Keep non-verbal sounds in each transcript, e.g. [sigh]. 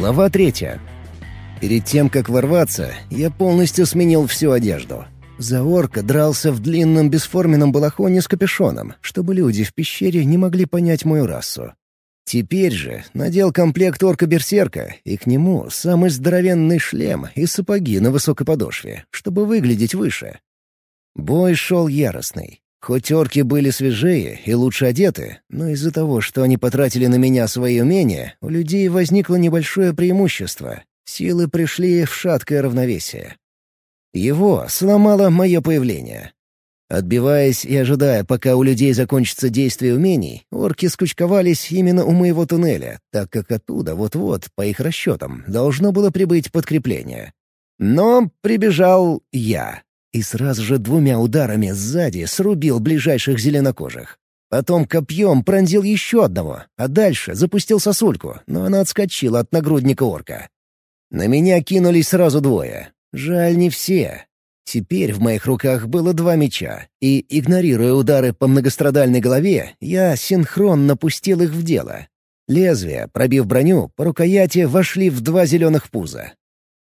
Глава третья. Перед тем, как ворваться, я полностью сменил всю одежду. За орка дрался в длинном бесформенном балахоне с капюшоном, чтобы люди в пещере не могли понять мою расу. Теперь же надел комплект орка-берсерка, и к нему самый здоровенный шлем и сапоги на высокой подошве, чтобы выглядеть выше. Бой шел яростный. Хоть орки были свежее и лучше одеты, но из-за того, что они потратили на меня свои умения, у людей возникло небольшое преимущество. Силы пришли в шаткое равновесие. Его сломало мое появление. Отбиваясь и ожидая, пока у людей закончится действие умений, орки скучковались именно у моего туннеля, так как оттуда вот-вот, по их расчетам, должно было прибыть подкрепление. Но прибежал я и сразу же двумя ударами сзади срубил ближайших зеленокожих. Потом копьем пронзил еще одного, а дальше запустил сосульку, но она отскочила от нагрудника орка. На меня кинулись сразу двое. Жаль, не все. Теперь в моих руках было два меча, и, игнорируя удары по многострадальной голове, я синхронно пустил их в дело. Лезвия, пробив броню, по рукояти вошли в два зеленых пуза.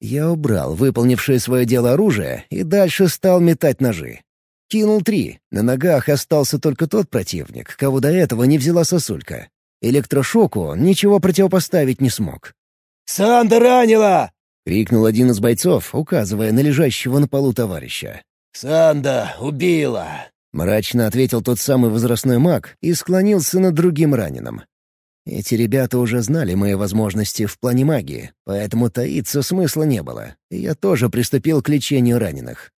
Я убрал выполнившее свое дело оружие и дальше стал метать ножи. Кинул три. На ногах остался только тот противник, кого до этого не взяла сосулька. Электрошоку ничего противопоставить не смог. «Санда ранила!» — крикнул один из бойцов, указывая на лежащего на полу товарища. «Санда убила!» — мрачно ответил тот самый возрастной маг и склонился над другим раненым. Эти ребята уже знали мои возможности в плане магии, поэтому таиться смысла не было, и я тоже приступил к лечению раненых.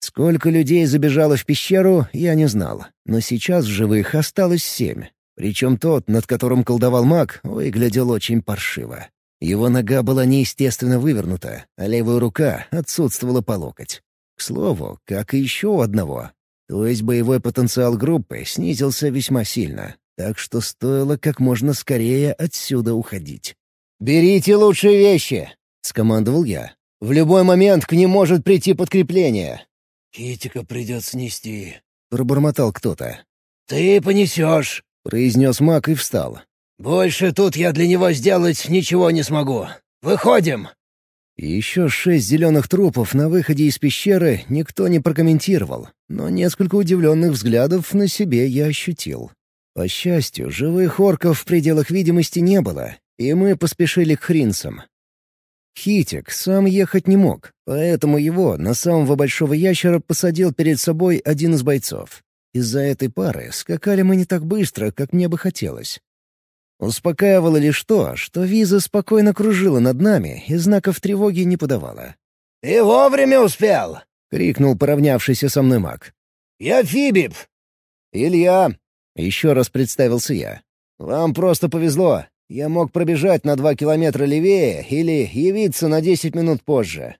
Сколько людей забежало в пещеру, я не знал, но сейчас в живых осталось семь. Причем тот, над которым колдовал маг, выглядел очень паршиво. Его нога была неестественно вывернута, а левая рука отсутствовала по локоть. К слову, как и еще у одного. То есть боевой потенциал группы снизился весьма сильно, так что стоило как можно скорее отсюда уходить. «Берите лучшие вещи!» — скомандовал я. «В любой момент к ним может прийти подкрепление». «Китика придется нести», — пробормотал кто-то. «Ты понесешь», — произнес маг и встал. «Больше тут я для него сделать ничего не смогу. Выходим!» еще шесть зеленых трупов на выходе из пещеры никто не прокомментировал, но несколько удивленных взглядов на себе я ощутил. По счастью, живых орков в пределах видимости не было, и мы поспешили к хринцам. Хитик сам ехать не мог, поэтому его на самого большого ящера посадил перед собой один из бойцов. Из-за этой пары скакали мы не так быстро, как мне бы хотелось. Успокаивало лишь то, что виза спокойно кружила над нами и знаков тревоги не подавала. «И вовремя успел!» — крикнул поравнявшийся со мной маг. «Я Фибип!» «Илья!» Еще раз представился я. «Вам просто повезло. Я мог пробежать на два километра левее или явиться на десять минут позже».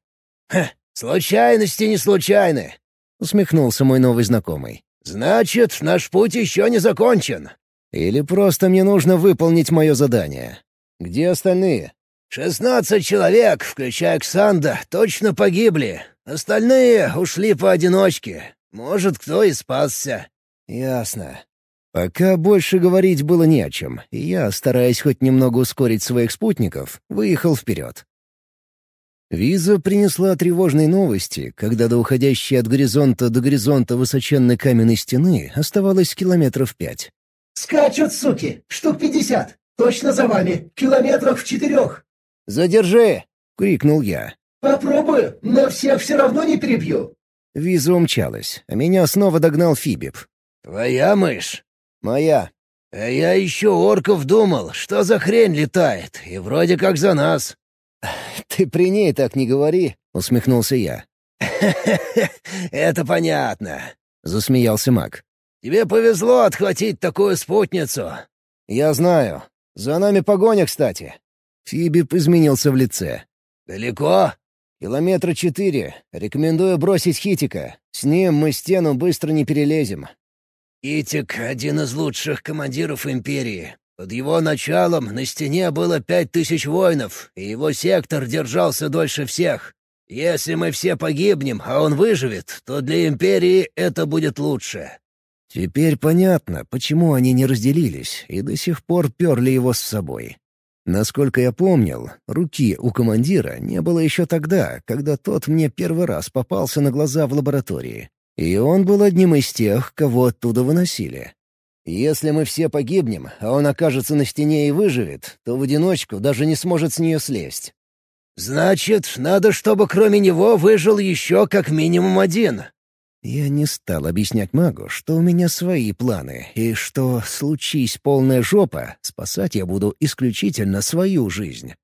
«Ха, случайности не случайны», — усмехнулся мой новый знакомый. «Значит, наш путь еще не закончен». «Или просто мне нужно выполнить мое задание. Где остальные?» «Шестнадцать человек, включая Ксанда, точно погибли. Остальные ушли поодиночке. Может, кто и спасся». «Ясно. Пока больше говорить было не о чем, и я, стараясь хоть немного ускорить своих спутников, выехал вперед. Виза принесла тревожные новости, когда до уходящей от горизонта до горизонта высоченной каменной стены оставалось километров пять. «Скачут, суки! Штук пятьдесят! Точно за вами! Километров в четырех!» «Задержи!» — крикнул я. «Попробую, но всех все равно не перебью!» Виза умчалась, а меня снова догнал Фибип. «Твоя мышь?» «Моя». «А я еще орков думал, что за хрень летает, и вроде как за нас». [laughs] «Ты при ней так не говори», — усмехнулся я. [laughs] это понятно», — засмеялся маг. «Тебе повезло отхватить такую спутницу». «Я знаю. За нами погоня, кстати». Фибип изменился в лице. «Далеко?» «Километра четыре. Рекомендую бросить Хитика. С ним мы стену быстро не перелезем. Итик — один из лучших командиров Империи. Под его началом на стене было пять тысяч воинов, и его сектор держался дольше всех. Если мы все погибнем, а он выживет, то для Империи это будет лучше». Теперь понятно, почему они не разделились и до сих пор перли его с собой. Насколько я помнил, руки у командира не было еще тогда, когда тот мне первый раз попался на глаза в лаборатории. И он был одним из тех, кого оттуда выносили. Если мы все погибнем, а он окажется на стене и выживет, то в одиночку даже не сможет с нее слезть. «Значит, надо, чтобы кроме него выжил еще как минимум один», я не стал объяснять магу, что у меня свои планы, и что, случись полная жопа, спасать я буду исключительно свою жизнь,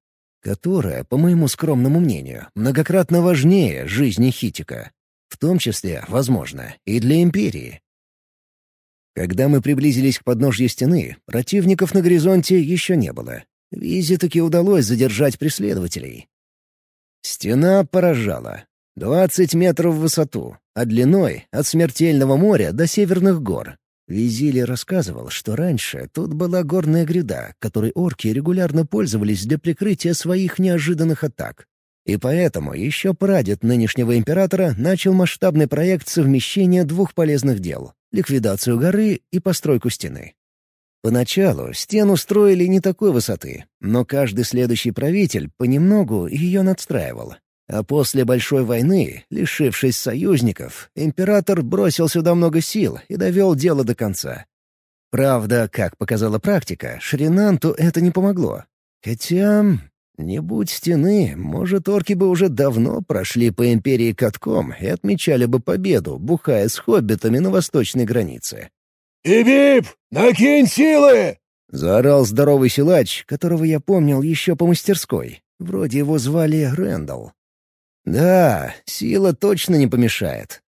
которая, по моему скромному мнению, многократно важнее жизни Хитика, в том числе, возможно, и для Империи. Когда мы приблизились к подножью стены, противников на горизонте еще не было. Визе таки удалось задержать преследователей. Стена поражала. Двадцать метров в высоту, а длиной — от смертельного моря до северных гор. Визили рассказывал, что раньше тут была горная гряда, которой орки регулярно пользовались для прикрытия своих неожиданных атак. И поэтому еще прадед нынешнего императора начал масштабный проект совмещения двух полезных дел — ликвидацию горы и постройку стены. Поначалу стену строили не такой высоты, но каждый следующий правитель понемногу ее надстраивал, а после Большой войны, лишившись союзников, император бросил сюда много сил и довел дело до конца. Правда, как показала практика, Шринанту это не помогло. Хотя, не будь стены, может, орки бы уже давно прошли по империи катком и отмечали бы победу, бухая с хоббитами на восточной границе. «Ибип, накинь силы!» — заорал здоровый силач, которого я помнил еще по мастерской. Вроде его звали Рэндалл. Да, сила точно не помешает.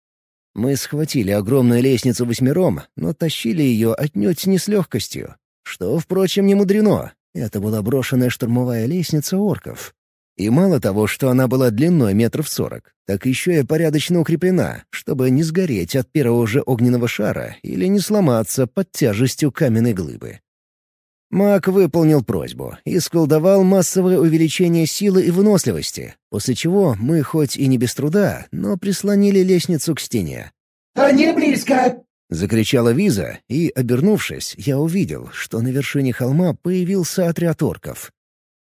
Мы схватили огромную лестницу восьмером, но тащили ее отнюдь не с легкостью. Что, впрочем, не мудрено. Это была брошенная штурмовая лестница орков. И мало того, что она была длиной метров сорок, так еще и порядочно укреплена, чтобы не сгореть от первого же огненного шара или не сломаться под тяжестью каменной глыбы. Маг выполнил просьбу и сколдовал массовое увеличение силы и выносливости, после чего мы хоть и не без труда, но прислонили лестницу к стене. «Они близко!» — закричала Виза, и, обернувшись, я увидел, что на вершине холма появился отряд орков.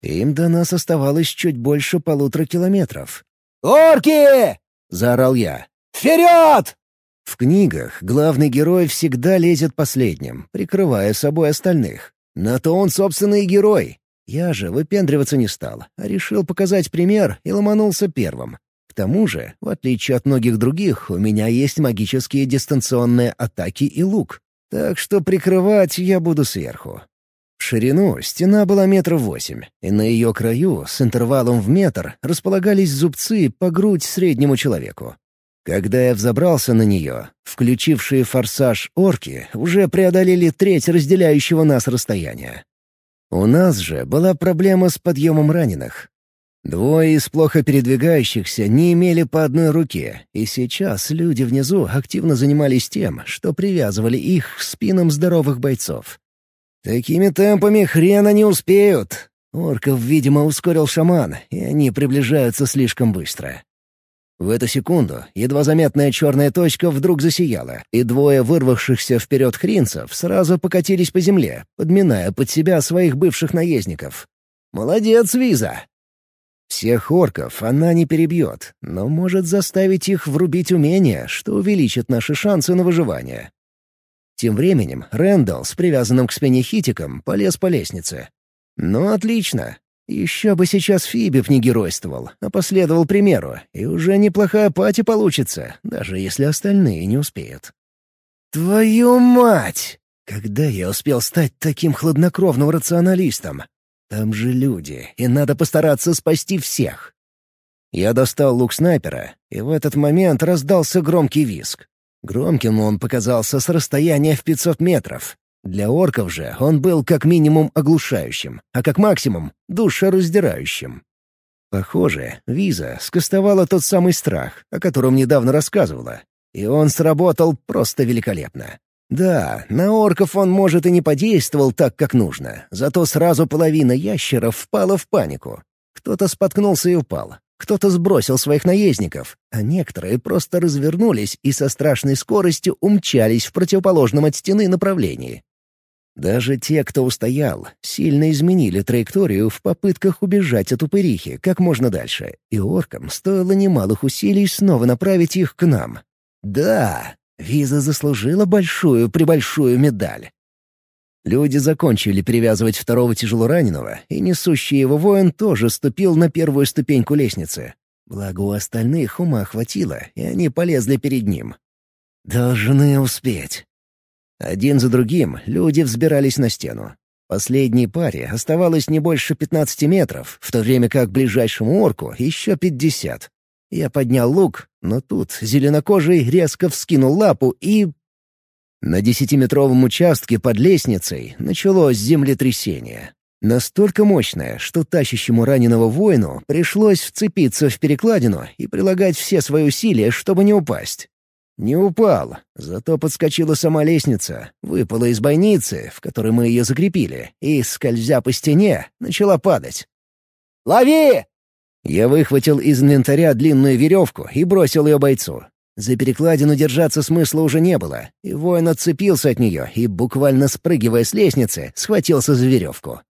Им до нас оставалось чуть больше полутора километров. «Орки!» — заорал я. «Вперед!» В книгах главный герой всегда лезет последним, прикрывая собой остальных. На то он, собственно, и герой. Я же выпендриваться не стал, а решил показать пример и ломанулся первым. Тому же, в отличие от многих других, у меня есть магические дистанционные атаки и лук. Так что прикрывать я буду сверху. В ширину стена была метров восемь, и на ее краю, с интервалом в метр, располагались зубцы по грудь среднему человеку. Когда я взобрался на нее, включившие форсаж орки уже преодолели треть разделяющего нас расстояния. У нас же была проблема с подъемом раненых. Двое из плохо передвигающихся не имели по одной руке, и сейчас люди внизу активно занимались тем, что привязывали их к спинам здоровых бойцов. Такими темпами хрена не успеют. Орков, видимо, ускорил шаман, и они приближаются слишком быстро. В эту секунду едва заметная черная точка вдруг засияла, и двое вырвавшихся вперед хринцев сразу покатились по земле, подминая под себя своих бывших наездников. «Молодец, Виза!» Всех орков она не перебьет, но может заставить их врубить умение, что увеличит наши шансы на выживание. Тем временем Рэндалл с привязанным к спине хитиком полез по лестнице. «Ну, отлично. Еще бы сейчас Фибев не геройствовал, а последовал примеру, и уже неплохая пати получится, даже если остальные не успеют. Твою мать! Когда я успел стать таким хладнокровным рационалистом? Там же люди, и надо постараться спасти всех. Я достал лук снайпера, и в этот момент раздался громкий визг. Громким он показался с расстояния в 500 метров, для орков же он был как минимум оглушающим, а как максимум — душераздирающим. Похоже, Виза скостовала тот самый страх, о котором недавно рассказывала, и он сработал просто великолепно. Да, на орков он, может, и не подействовал так, как нужно, зато сразу половина ящеров впала в панику. Кто-то споткнулся и упал, кто-то сбросил своих наездников, а некоторые просто развернулись и со страшной скоростью умчались в противоположном от стены направлении. Даже те, кто устоял, сильно изменили траекторию в попытках убежать от упырихи как можно дальше, и оркам стоило немалых усилий снова направить их к нам. Да, виза заслужила большую-пребольшую медаль. Люди закончили перевязывать второго тяжелораненого, и несущий его воин тоже ступил на первую ступеньку лестницы. Благо у остальных ума хватило, и они полезли перед ним. «Должны успеть». Один за другим люди взбирались на стену. Последней паре оставалось не больше 15 метров, в то время как ближайшему орку еще 50. Я поднял лук, но тут зеленокожий резко вскинул лапу и... На десятиметровом участке под лестницей началось землетрясение. Настолько мощное, что тащащему раненого воину пришлось вцепиться в перекладину и прилагать все свои усилия, чтобы не упасть. Не упал, зато подскочила сама лестница, выпала из бойницы, в которой мы ее закрепили, и, скользя по стене, начала падать. «Лови!» Я выхватил из инвентаря длинную веревку и бросил ее бойцу. За перекладину держаться смысла уже не было, и воин отцепился от нее и, буквально спрыгивая с лестницы, схватился за веревку.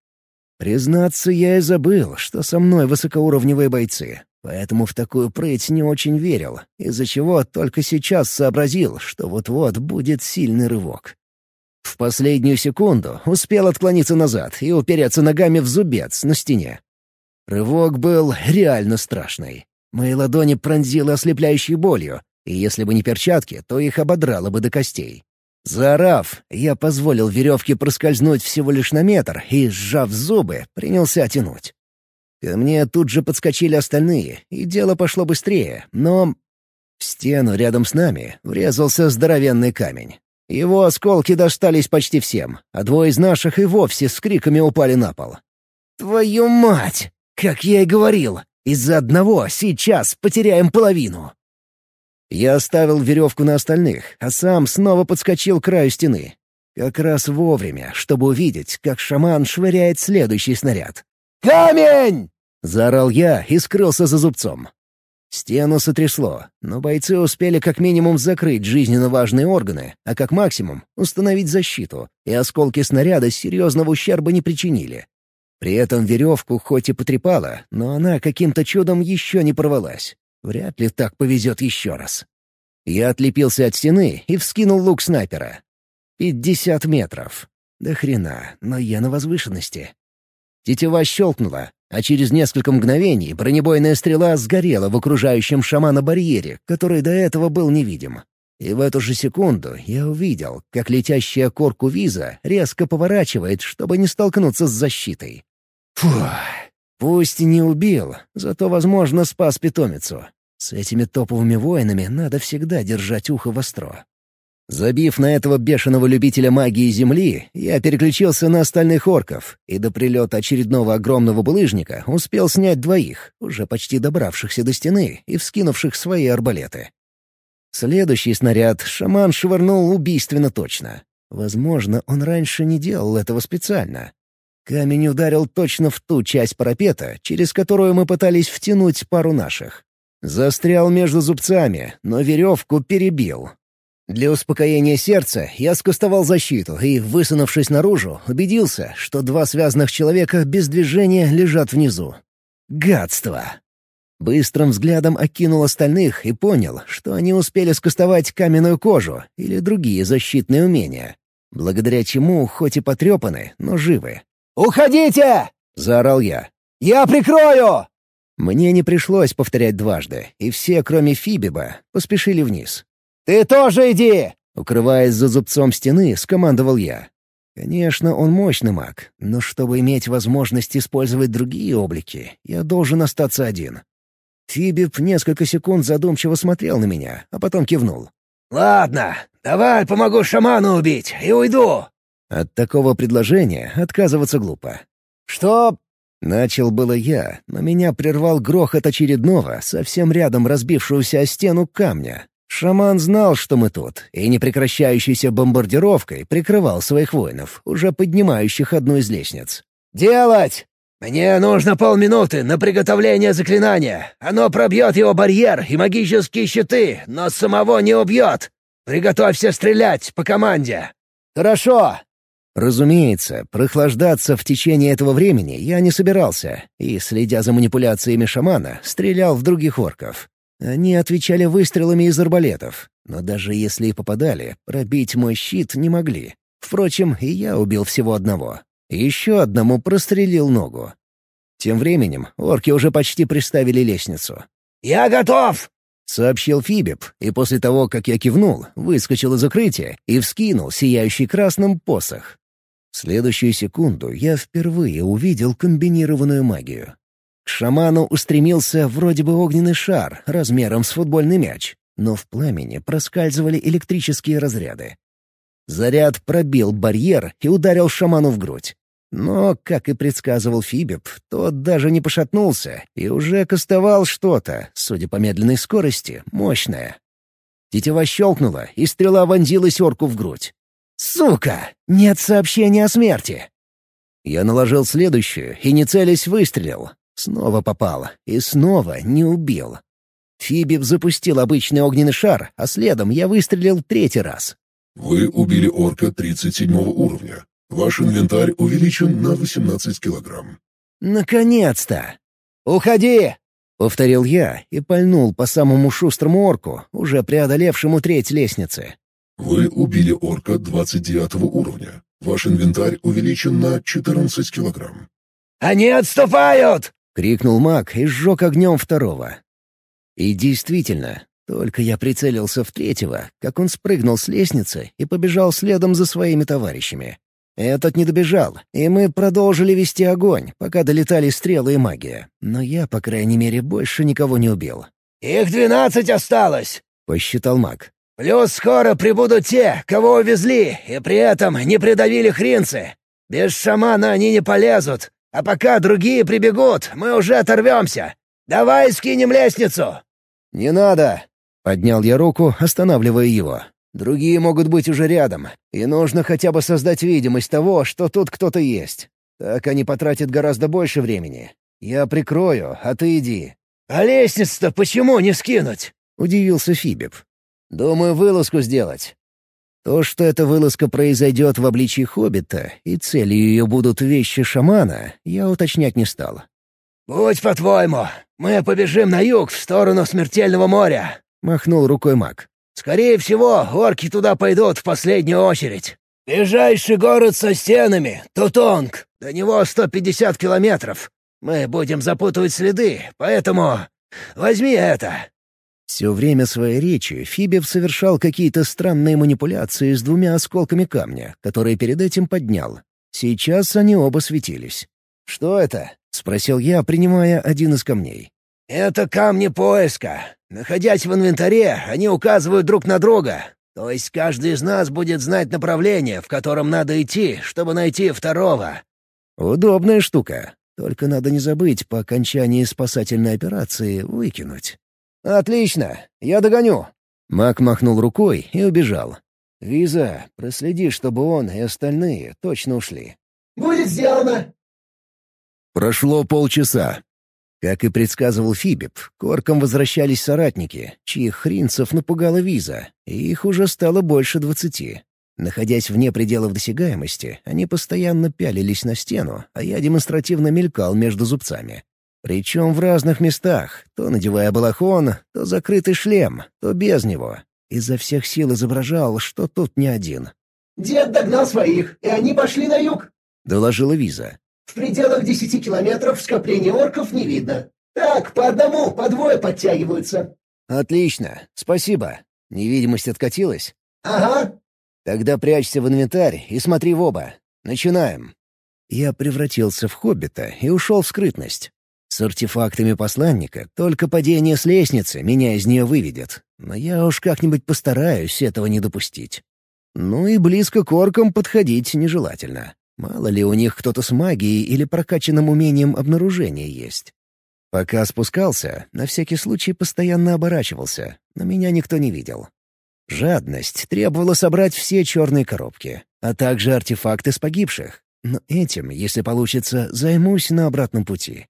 Признаться, я и забыл, что со мной высокоуровневые бойцы, поэтому в такую прыть не очень верил, из-за чего только сейчас сообразил, что вот-вот будет сильный рывок. В последнюю секунду успел отклониться назад и упереться ногами в зубец на стене. Рывок был реально страшный. Мои ладони пронзило ослепляющей болью, и если бы не перчатки, то их ободрало бы до костей. Заорав, я позволил веревке проскользнуть всего лишь на метр и, сжав зубы, принялся тянуть. Ко мне тут же подскочили остальные, и дело пошло быстрее, но... В стену рядом с нами врезался здоровенный камень. Его осколки достались почти всем, а двое из наших и вовсе с криками упали на пол. «Твою мать! Как я и говорил, из-за одного сейчас потеряем половину!» Я оставил веревку на остальных, а сам снова подскочил к краю стены. Как раз вовремя, чтобы увидеть, как шаман швыряет следующий снаряд. «Камень!» — заорал я и скрылся за зубцом. Стену сотрясло, но бойцы успели как минимум закрыть жизненно важные органы, а как максимум — установить защиту, и осколки снаряда серьезного ущерба не причинили. При этом веревку хоть и потрепала, но она каким-то чудом еще не порвалась. Вряд ли так повезет еще раз. Я отлепился от стены и вскинул лук снайпера. Пятьдесят метров. До хрена, но я на возвышенности. Тетива щелкнула, а через несколько мгновений бронебойная стрела сгорела в окружающем шамана барьере, который до этого был невидим. И в эту же секунду я увидел, как летящая корку виза резко поворачивает, чтобы не столкнуться с защитой. Фух. Пусть и не убил, зато, возможно, спас питомицу. С этими топовыми воинами надо всегда держать ухо востро. Забив на этого бешеного любителя магии Земли, я переключился на остальных орков и до прилета очередного огромного булыжника успел снять двоих, уже почти добравшихся до стены и вскинувших свои арбалеты. Следующий снаряд шаман швырнул убийственно точно. Возможно, он раньше не делал этого специально. Камень ударил точно в ту часть парапета, через которую мы пытались втянуть пару наших. Застрял между зубцами, но веревку перебил. Для успокоения сердца я скостовал защиту и, высунувшись наружу, убедился, что два связанных человека без движения лежат внизу. Гадство! Быстрым взглядом окинул остальных и понял, что они успели скостовать каменную кожу или другие защитные умения, благодаря чему хоть и потрепаны, но живы. «Уходите!» — заорал я. «Я прикрою!» Мне не пришлось повторять дважды, и все, кроме Фибиба, поспешили вниз. «Ты тоже иди!» — укрываясь за зубцом стены, скомандовал я. Конечно, он мощный маг, но чтобы иметь возможность использовать другие облики, я должен остаться один. Фибиб несколько секунд задумчиво смотрел на меня, а потом кивнул. «Ладно, давай помогу шаману убить и уйду!» От такого предложения отказываться глупо. «Что?» — начал было я, но меня прервал грохот очередного, совсем рядом разбившегося о стену камня. Шаман знал, что мы тут, и непрекращающейся бомбардировкой прикрывал своих воинов, уже поднимающих одну из лестниц. «Делать!» «Мне нужно полминуты на приготовление заклинания. Оно пробьет его барьер и магические щиты, но самого не убьет. Приготовься стрелять по команде». «Хорошо!» Разумеется, прохлаждаться в течение этого времени я не собирался и, следя за манипуляциями шамана, стрелял в других орков. Они отвечали выстрелами из арбалетов, но даже если и попадали, пробить мой щит не могли. Впрочем, и я убил всего одного. Еще одному прострелил ногу. Тем временем орки уже почти приставили лестницу. «Я готов!» — сообщил Фибип, и после того, как я кивнул, выскочил из укрытия и вскинул сияющий красным посох. В следующую секунду я впервые увидел комбинированную магию. К шаману устремился вроде бы огненный шар размером с футбольный мяч, но в пламени проскальзывали электрические разряды. Заряд пробил барьер и ударил шаману в грудь. Но, как и предсказывал Фибип, тот даже не пошатнулся и уже кастовал что-то, судя по медленной скорости, мощное. Тетива щелкнула, и стрела вонзилась орку в грудь. «Сука! Нет сообщения о смерти!» Я наложил следующую и, не целясь, выстрелил. Снова попал. И снова не убил. Фибип запустил обычный огненный шар, а следом я выстрелил третий раз. Вы убили орка 37 уровня. Ваш инвентарь увеличен на 18 килограмм. «Наконец-то!» «Уходи!» — повторил я и пальнул по самому шустрому орку, уже преодолевшему треть лестницы. Вы убили орка 29 уровня. Ваш инвентарь увеличен на 14 килограмм. «Они отступают!» — крикнул маг и сжег огнем второго. И действительно, только я прицелился в третьего, как он спрыгнул с лестницы и побежал следом за своими товарищами. Этот не добежал, и мы продолжили вести огонь, пока долетали стрелы и магия. Но я, по крайней мере, больше никого не убил. «Их двенадцать осталось!» — посчитал маг. «Плюс скоро прибудут те, кого увезли, и при этом не придавили хринцы. Без шамана они не полезут, а пока другие прибегут, мы уже оторвемся. Давай скинем лестницу!» «Не надо!» Поднял я руку, останавливая его. Другие могут быть уже рядом, и нужно хотя бы создать видимость того, что тут кто-то есть. Так они потратят гораздо больше времени. Я прикрою, а ты иди». «А лестницу-то почему не скинуть?» — удивился Фибип. «Думаю, вылазку сделать. То, что эта вылазка произойдет в обличии хоббита, и целью ее будут вещи шамана, я уточнять не стал. «Будь по-твоему, мы побежим на юг, в сторону смертельного моря. — махнул рукой маг. «Скорее всего, орки туда пойдут в последнюю очередь. Ближайший город со стенами — Тутонг. До него сто пятьдесят километров. Мы будем запутывать следы, поэтому возьми это». Все время своей речи Фибев совершал какие-то странные манипуляции с двумя осколками камня, которые перед этим поднял. Сейчас они оба светились. «Что это?» — спросил я, принимая один из камней. «Это камни поиска. Находясь в инвентаре, они указывают друг на друга. То есть каждый из нас будет знать направление, в котором надо идти, чтобы найти второго». «Удобная штука. Только надо не забыть по окончании спасательной операции выкинуть». «Отлично. Я догоню». Мак махнул рукой и убежал. «Виза, проследи, чтобы он и остальные точно ушли». «Будет сделано!» Прошло полчаса. Как и предсказывал Фибип, к оркам возвращались соратники, чьих хринцев напугала виза, и их уже стало больше двадцати. Находясь вне пределов досягаемости, они постоянно пялились на стену, а я демонстративно мелькал между зубцами. Причем в разных местах, то надевая балахон, то закрытый шлем, то без него. Изо всех сил изображал, что тут не один. «Дед догнал своих, и они пошли на юг», — доложила Виза. В пределах десяти километров скопления орков не видно. Так, по одному, по двое подтягиваются». «Отлично. Спасибо. Невидимость откатилась?» «Ага». «Тогда прячься в инвентарь и смотри в оба. Начинаем». Я превратился в хоббита и ушел в скрытность. С артефактами посланника только падение с лестницы меня из нее выведет. Но я уж как-нибудь постараюсь этого не допустить. Ну и близко к оркам подходить нежелательно. Мало ли у них кто-то с магией или прокачанным умением обнаружения есть. Пока спускался, на всякий случай постоянно оборачивался, но меня никто не видел. Жадность требовала собрать все черные коробки, а также артефакты с погибших. Но этим, если получится, займусь на обратном пути.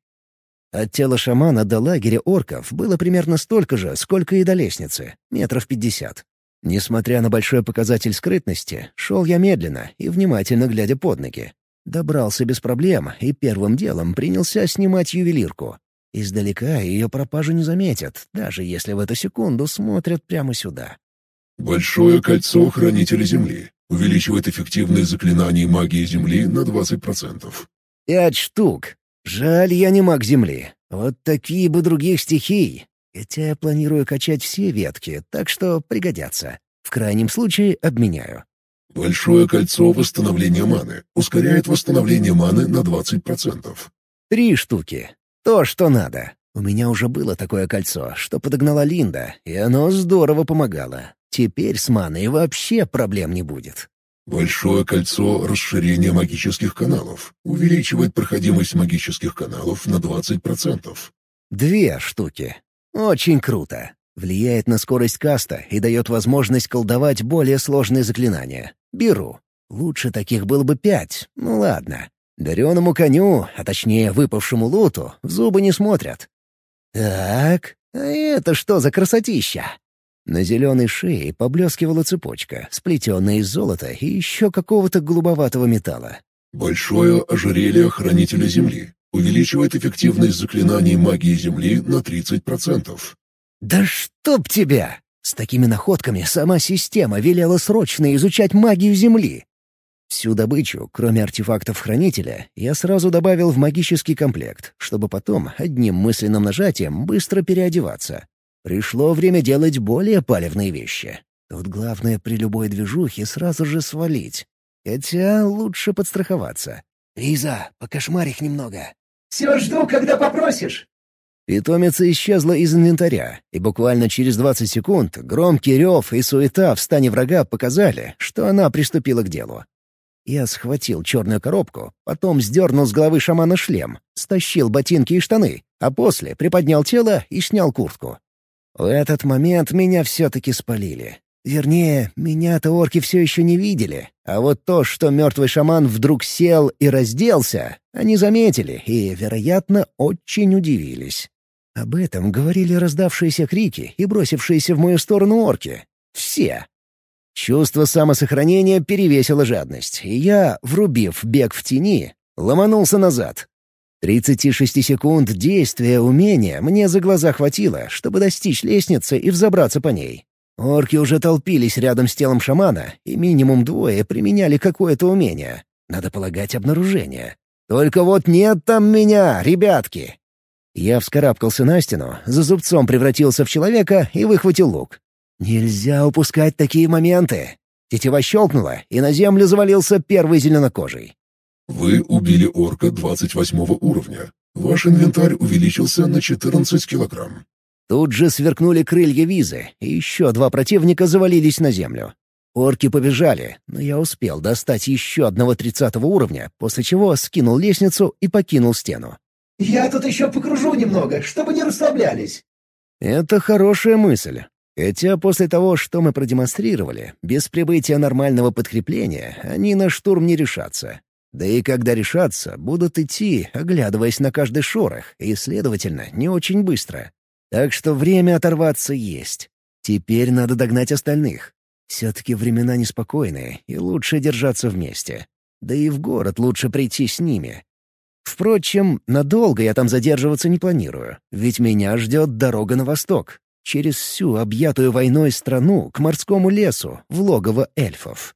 От тела шамана до лагеря орков было примерно столько же, сколько и до лестницы — метров пятьдесят. Несмотря на большой показатель скрытности, шел я медленно и внимательно глядя под ноги. Добрался без проблем и первым делом принялся снимать ювелирку. Издалека ее пропажу не заметят, даже если в эту секунду смотрят прямо сюда. Большое кольцо Хранителя Земли. Увеличивает эффективность заклинаний магии Земли на 20%. Пять штук. Жаль, я не маг Земли. Вот такие бы других стихий. Хотя я планирую качать все ветки, так что пригодятся. В крайнем случае обменяю. Большое кольцо восстановления маны. Ускоряет восстановление маны на 20%. Три штуки. То, что надо. У меня уже было такое кольцо, что подогнала Линда, и оно здорово помогало. Теперь с маной вообще проблем не будет. Большое кольцо расширения магических каналов. Увеличивает проходимость магических каналов на 20%. Две штуки. Очень круто. Влияет на скорость каста и дает возможность колдовать более сложные заклинания. Беру. Лучше таких было бы пять. Ну ладно. Дареному коню, а точнее выпавшему луту, в зубы не смотрят. Так, а это что за красотища? На зеленой шее поблескивала цепочка, сплетенная из золота и еще какого-то голубоватого металла. Большое ожерелье Хранителя Земли. Увеличивает эффективность заклинаний магии Земли на 30%. «Да чтоб тебя!» С такими находками сама система велела срочно изучать магию Земли. Всю добычу, кроме артефактов Хранителя, я сразу добавил в магический комплект, чтобы потом одним мысленным нажатием быстро переодеваться. Пришло время делать более палевные вещи. Тут главное при любой движухе сразу же свалить. Хотя лучше подстраховаться. «Лиза, покошмарь их немного». «Все жду, когда попросишь». Питомица исчезла из инвентаря, и буквально через 20 секунд громкий рев и суета в стане врага показали, что она приступила к делу. Я схватил черную коробку, потом сдернул с головы шамана шлем, стащил ботинки и штаны, а после приподнял тело и снял куртку. В этот момент меня все-таки спалили. Вернее, меня-то орки все еще не видели, а вот то, что мертвый шаман вдруг сел и разделся, они заметили и, вероятно, очень удивились. Об этом говорили раздавшиеся крики и бросившиеся в мою сторону орки. Все. Чувство самосохранения перевесило жадность, и я, врубив бег в тени, ломанулся назад. 36 секунд действия умения мне за глаза хватило, чтобы достичь лестницы и взобраться по ней. Орки уже толпились рядом с телом шамана, и минимум двое применяли какое-то умение. Надо полагать, обнаружение. Только вот нет там меня, ребятки! Я вскарабкался на стену, за зубцом превратился в человека и выхватил лук. Нельзя упускать такие моменты. Тетива щелкнула, и на землю завалился первый зеленокожий. Вы убили орка 28 уровня. Ваш инвентарь увеличился на 14 килограмм. Тут же сверкнули крылья визы, и еще два противника завалились на землю. Орки побежали, но я успел достать еще одного тридцатого уровня, после чего скинул лестницу и покинул стену. «Я тут еще покружу немного, чтобы не расслаблялись». Это хорошая мысль. Хотя после того, что мы продемонстрировали, без прибытия нормального подкрепления они на штурм не решатся. Да и когда решатся, будут идти, оглядываясь на каждый шорох, и, следовательно, не очень быстро. Так что время оторваться есть. Теперь надо догнать остальных. Все-таки времена неспокойные, и лучше держаться вместе. Да и в город лучше прийти с ними. Впрочем, надолго я там задерживаться не планирую, ведь меня ждет дорога на восток, через всю объятую войной страну к морскому лесу, в логово эльфов.